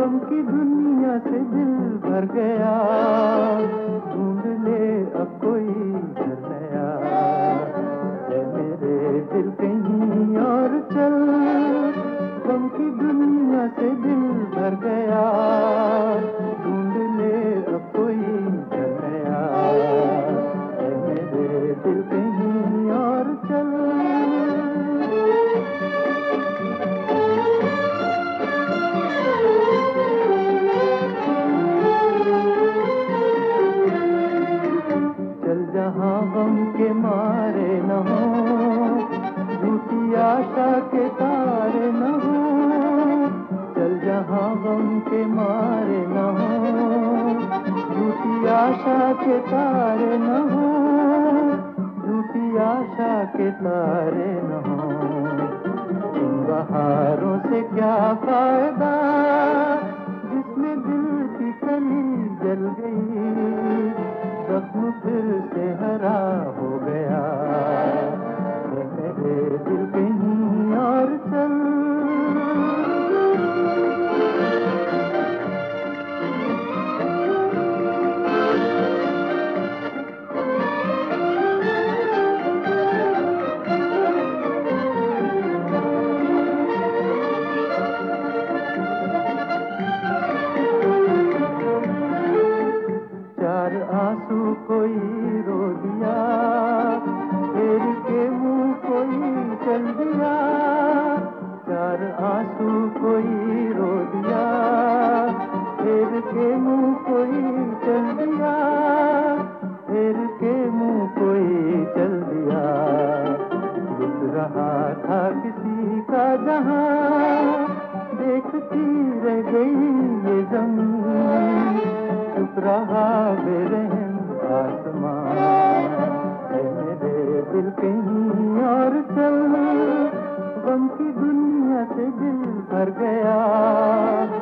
गम की दुनिया से दिल भर गया। ढूंढ ले अब कोई नया। मेरे दिल कहीं और चल। गम की दुनिया से दिल भर गया। ढूंढ ले अब कोई नया। मेरे दिल कहीं चल गम के मारे न हो झूठी आशा के तारे न हो, चल जहाँ गम के मारे न हो झूठी आशा के तारे न हो झूठी आशा के तारे न हो। इन बहारों से क्या फ़ायदा, जिसमें दिल की कली जल गई जख्म फिर से हरा हो कोई रो दिया फिर के मुँह कोई चल दिया चार आँसू कोई रो दिया फिर के मुँह कोई चल दिया फिर के मुँह कोई चल दिया रुक रहा था किसी का जहाँ, देखती रह गई ये ज़मीन। चुप रहा बेरहम दिल कहीं और चल। गम की दुनिया से दिल भर गया।